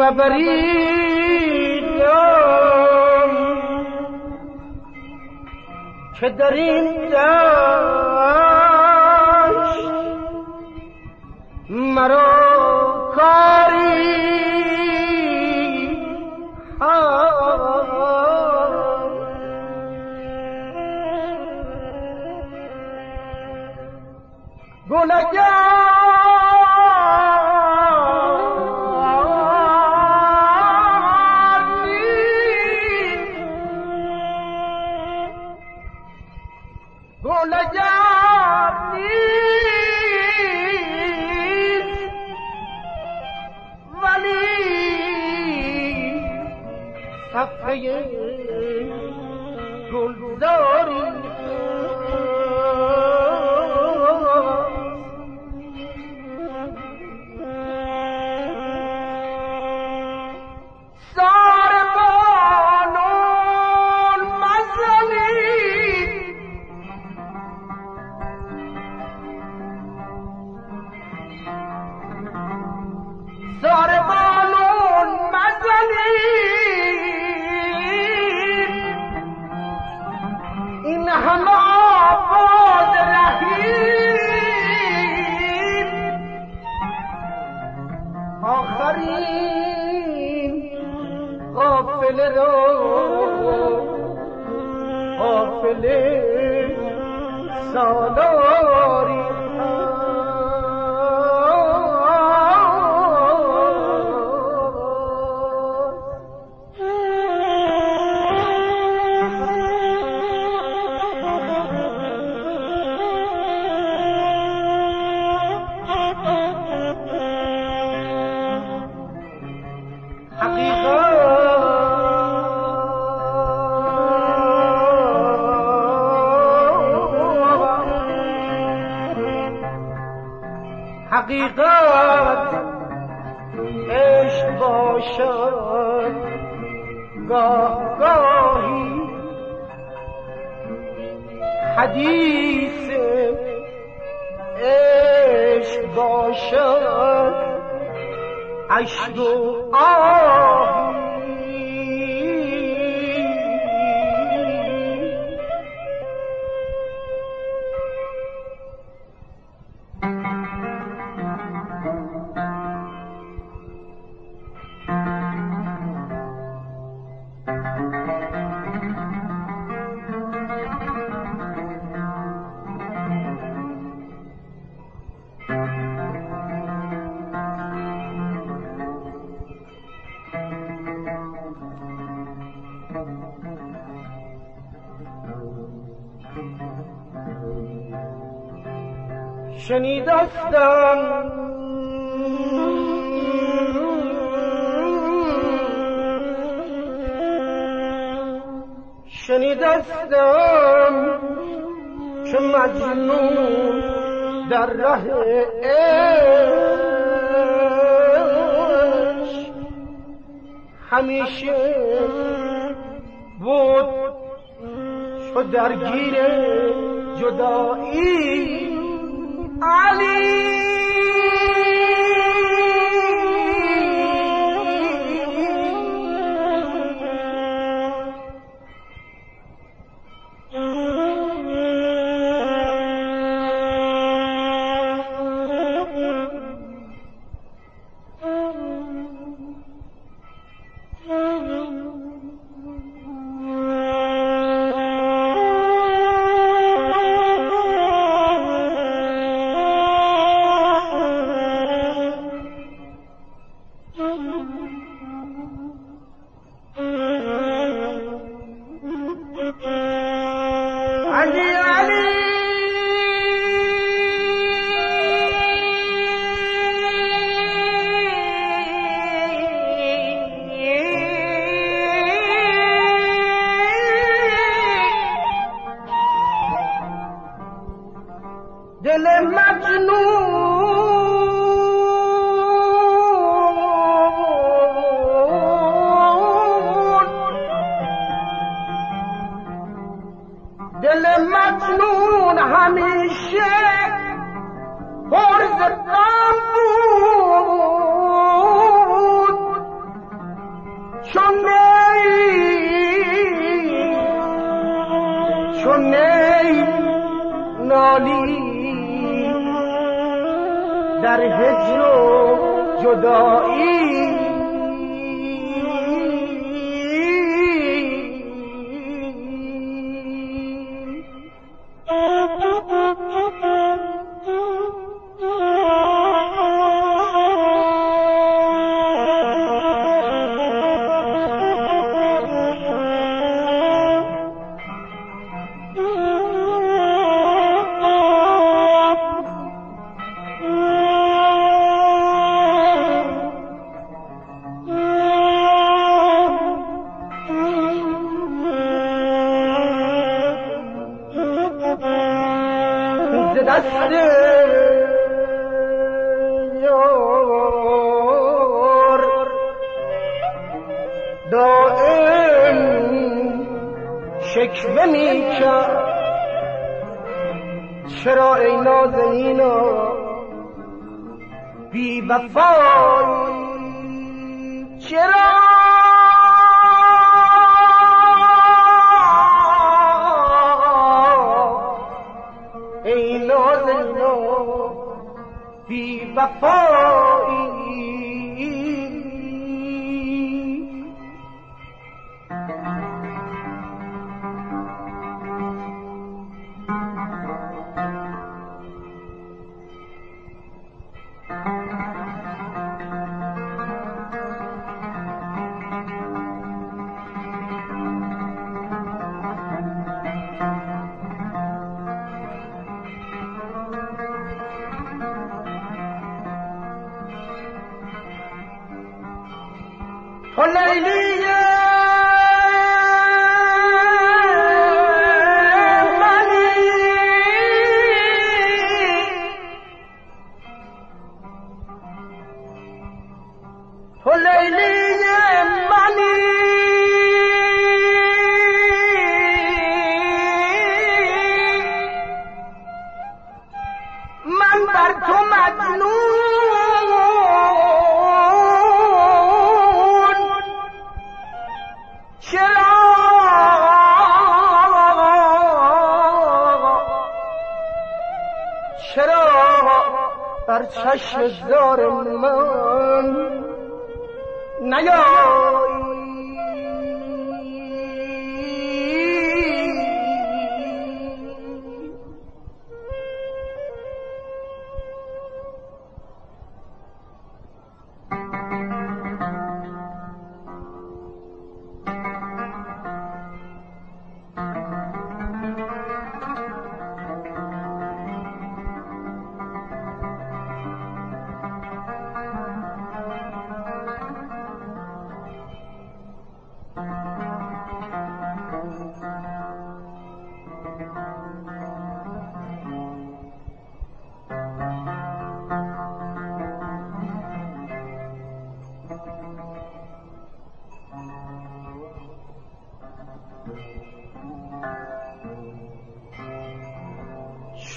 مبریدم که در این دشت مرا کاری. حقیقت شنیدستم شنیدستم که مجنون در ره عشق همیشه بود. چو درگیر جدایی Ali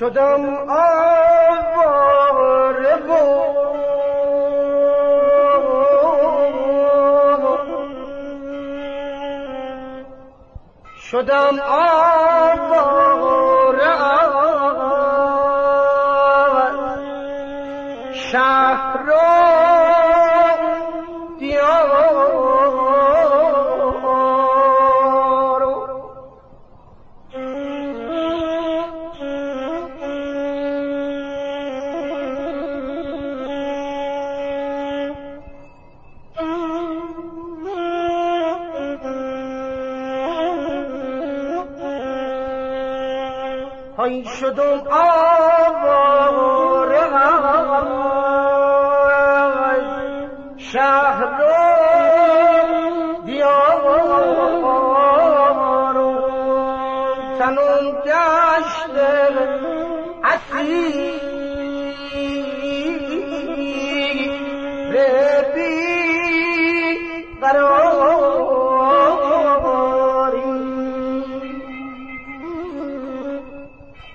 شدم آواره و شدم آواره شهر های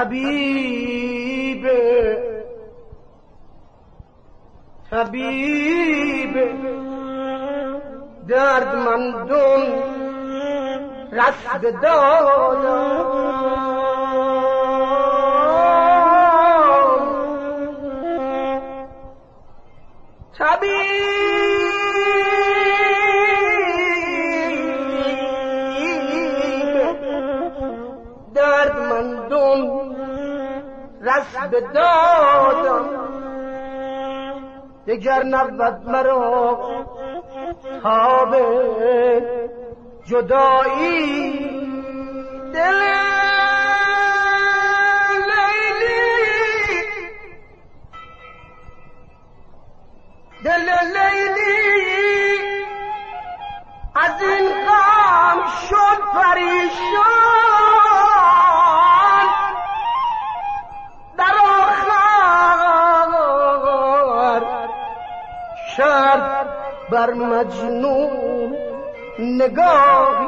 طبیب طبیب درد مندون رسد دادم دادم. دگر نبود مرا تاب جدایی. دل لیلی دل لیلی از این غم شد پریشان. بر مجنون نگاهی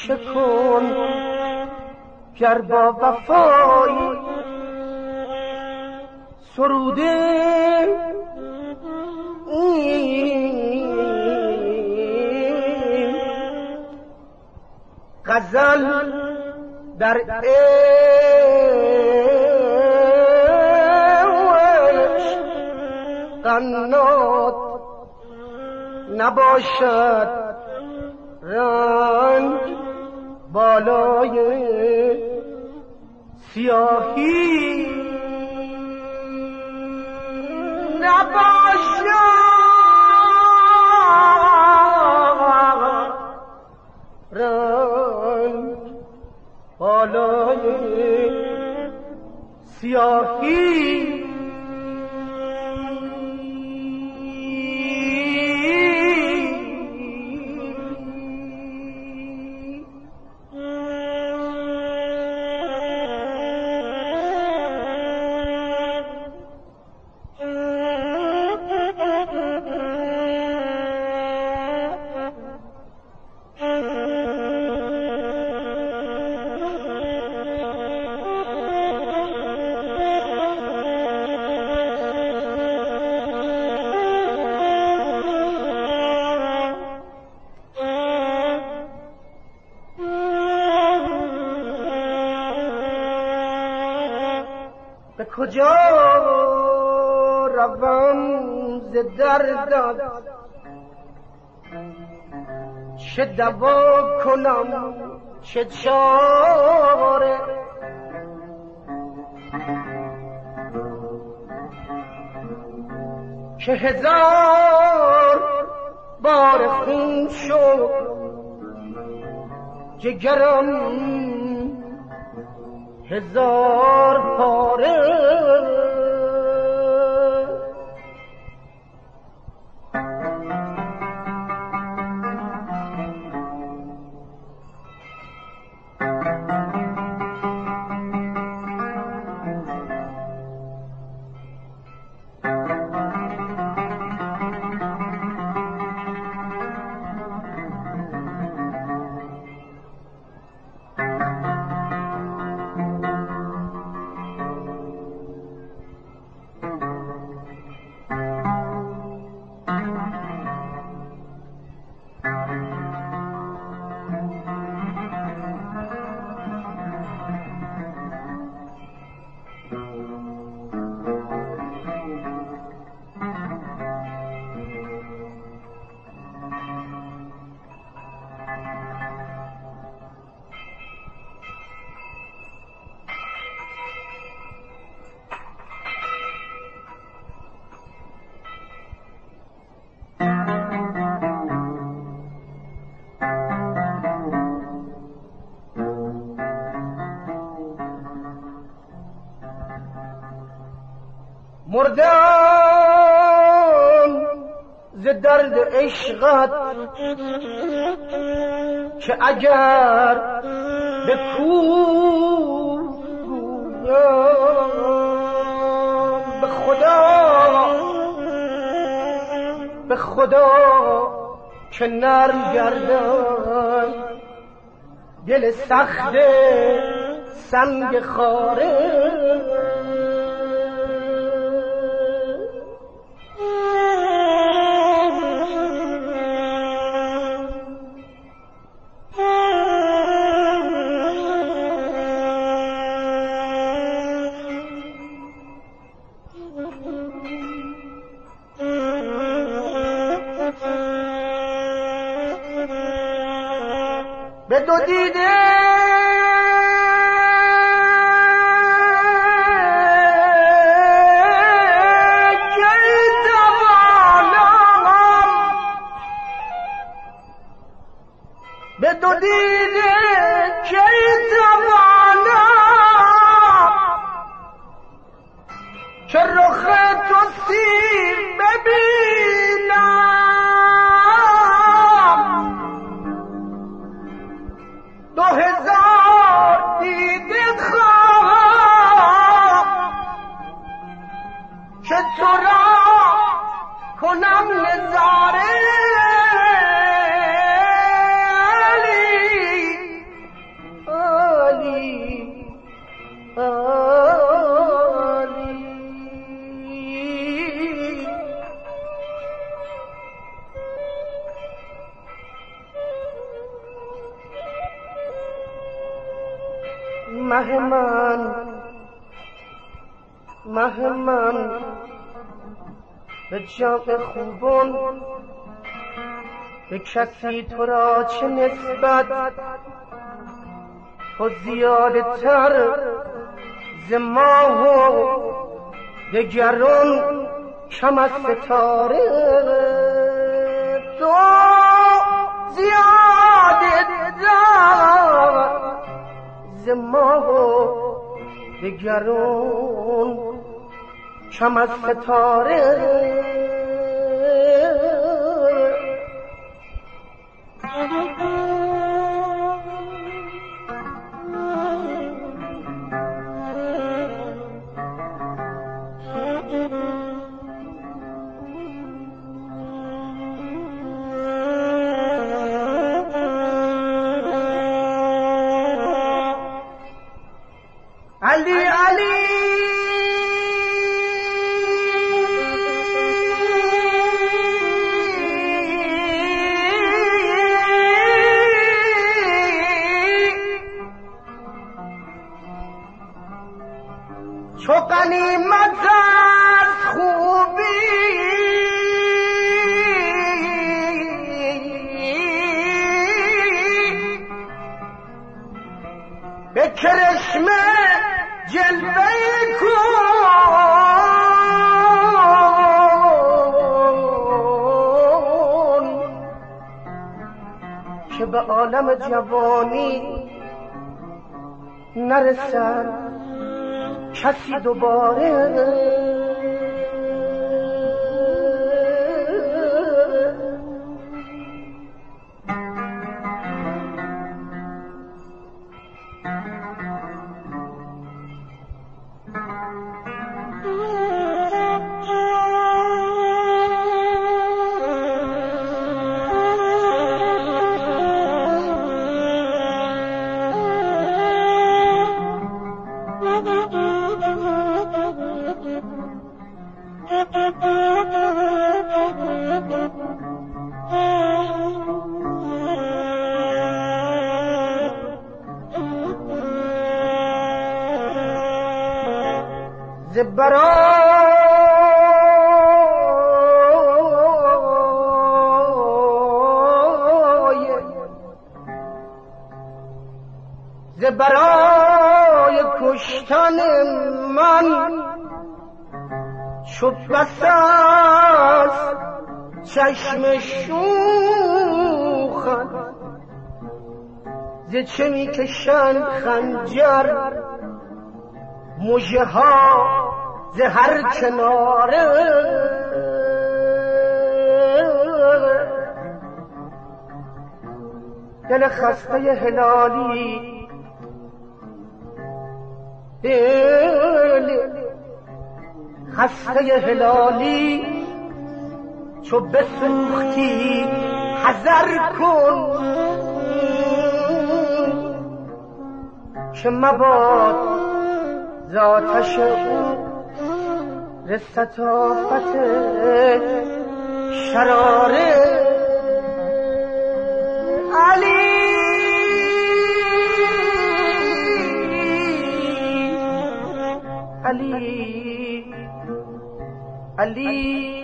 پیشه کن گر با وفایی سروده غزل در عشق قنات نباشد. رنگ بالای سیاهی. نباشد بالای سیاهی. کجا روم ز دردت چه دوا کنم چه چاره. که هزار بار خون شد جگرم هزار پاره. عشقت که اگر به کور به خدا به خدا که نرم گردن دل سخت سنگ خاره 我弟弟。به جام خوبان به کسی تو را چه نسبت؟ تو زیاده تر ز ماه و دگران کم از ستاره. تو زیاده تر ز ماه و دگران کم از ستاره. به عالم جوانی نرسد. کسی دوباره برای ز برای کشتن من چو بس است چشم شوخت ز چه می‌کشند خنجر مژه ها ز هر کناره. دل خسته هلالی. دل خسته هلالی. چو بسوختی حذر کن. که مباد ذاتش او. رستافت شراره علی. علی. علی.